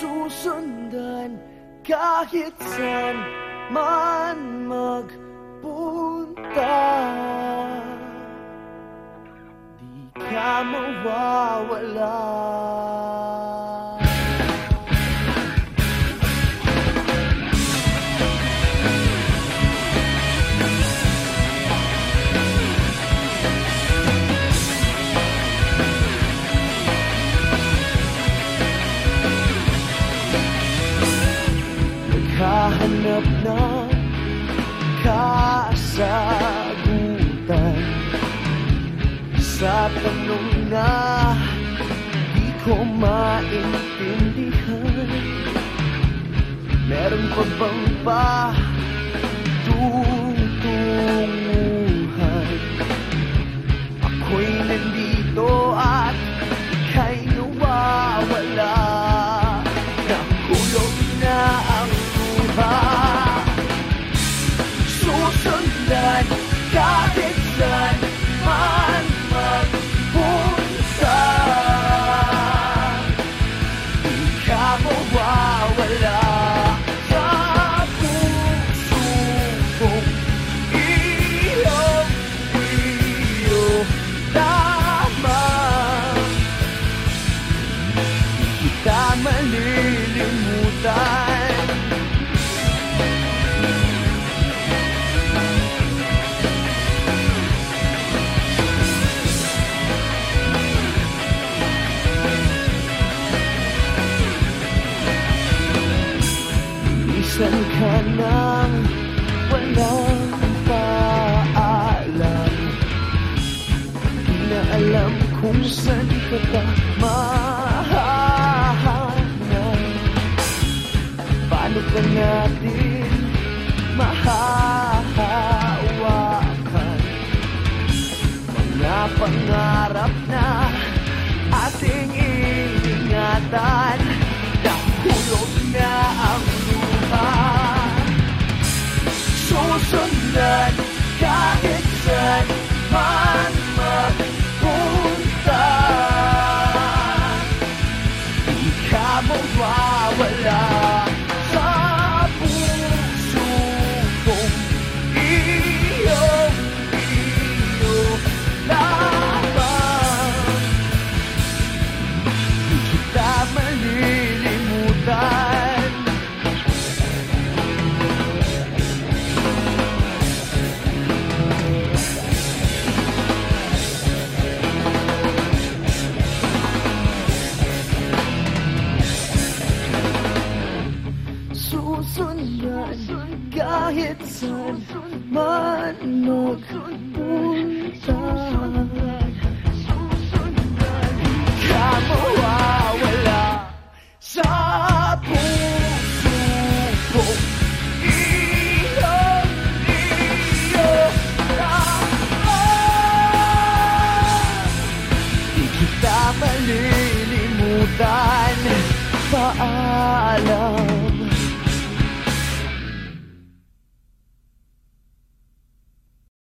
susundan kahit saan man magpunta. Di ka mawawala Sa tanong na di ko maintindihan Meron pa bang pa tutunguhan Ako'y nandito at ika'y nawawala Nahulog na ang luha Susundan saan Minsan ka nang walang paalam. Di na alam kung saan ba mahahanap. Paano ka natin mahahawakan? Mga pangarap na ating ingatan Nahulog na kahit saan man magpunta Ka mawawala sa puso ko Iyong iyo lamang Di kita malilimutan Paalam